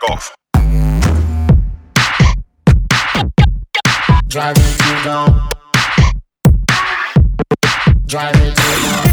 back off. Driving too long. Driving too long.